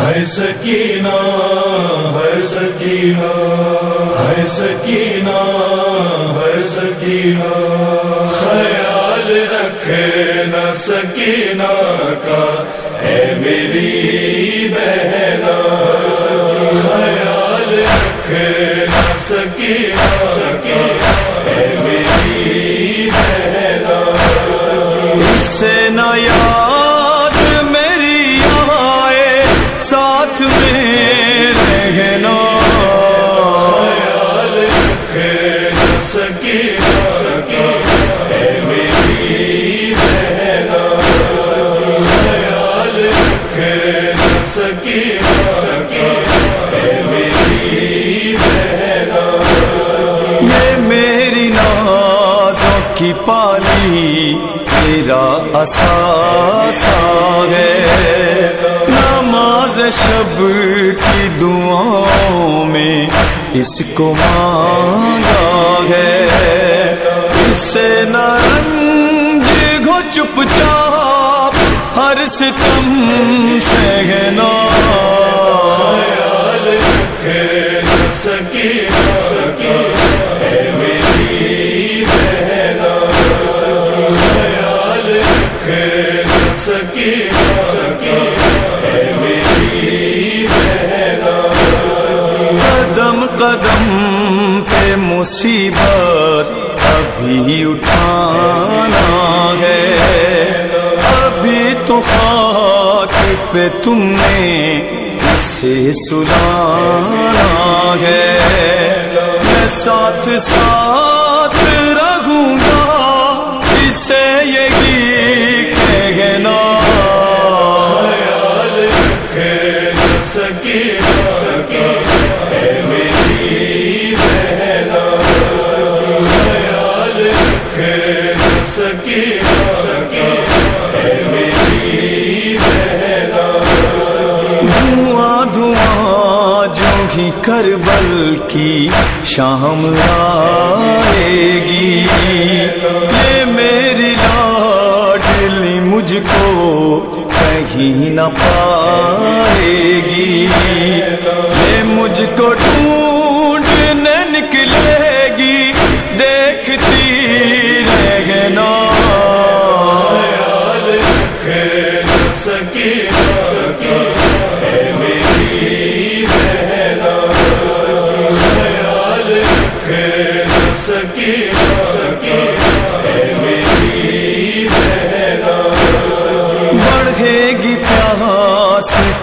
ہے سکینہ ہے سکینہ ہے سکینہ ہے سکینہ۔ خیال رکھے نہ سکینہ کا، اے میری بہنا خیال رکھے نہ سکینہ سکینہ رکھے نہ میری یہ میری نازوں کی پالی تیرا اثاثہ ہے۔ نماز شب کی دعاؤں میں اس کو مانگا ہے۔ اس سے نہ رنج گھو چپ چاپ ہر ستم سہنا اے میری بہنا خیال اے میری بہنا قدم قدم پہ مصیبت ابھی اٹھانا تو خاک پہ تم نے اسے سلانا ہے۔ میں ساتھ ساتھ رہوں ہی کربل کی شام آئے گی۔ یہ میری لاڈلی مجھ کو کہیں نہ پائے گی۔ یہ مجھ کو ڈھونڈنے نکلے گی۔ دیکھتی رہنا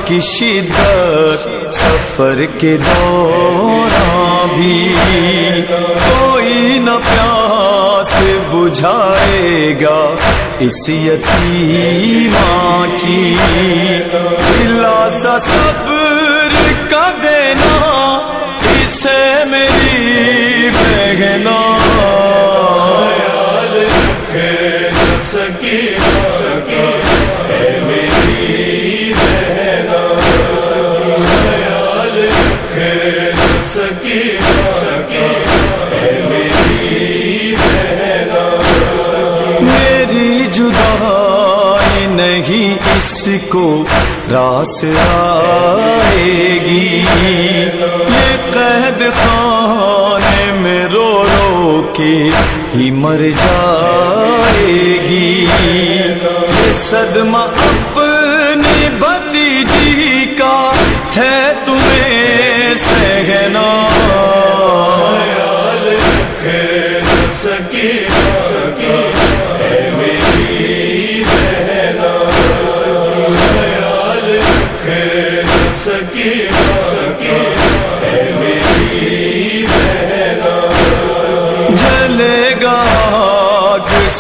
کی شدت سفر کے دوران بھی کوئی نہ پیاس بجھائے گا اس یتیماں کی دلاسا صبر رکھے نہ سکینہ سکینہ میری بہنا خیال رکھے نہ سکینہ سکینہ اے میری بہنا میری جدائی نہیں اس کو راس آئے گی۔ یہ قید خانے کے ہی مر جائے گی۔ یہ صدمہ اپنے بتیجی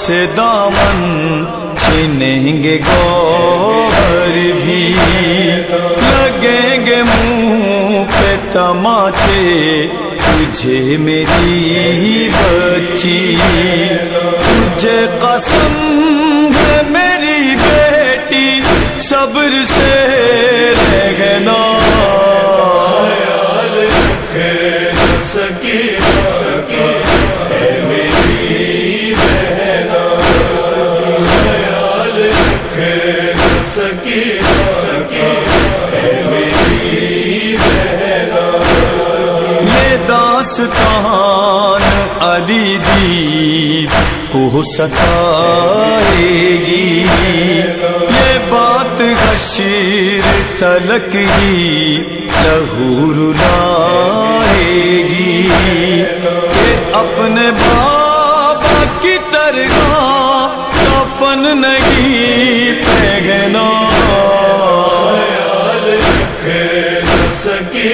سے دامن چھینیں گے گوہر بھی۔ لگیں گے منہ پہ تماچے، تجھے میری بچی۔ تجھے قسم ہے میری بیٹی، صبر سے داستان علی دیپ کو ستائے گی یہ بات غشیر تلک ہی لہور لائے گی کہ اپنے باپ کی طرح کفن نہیں کے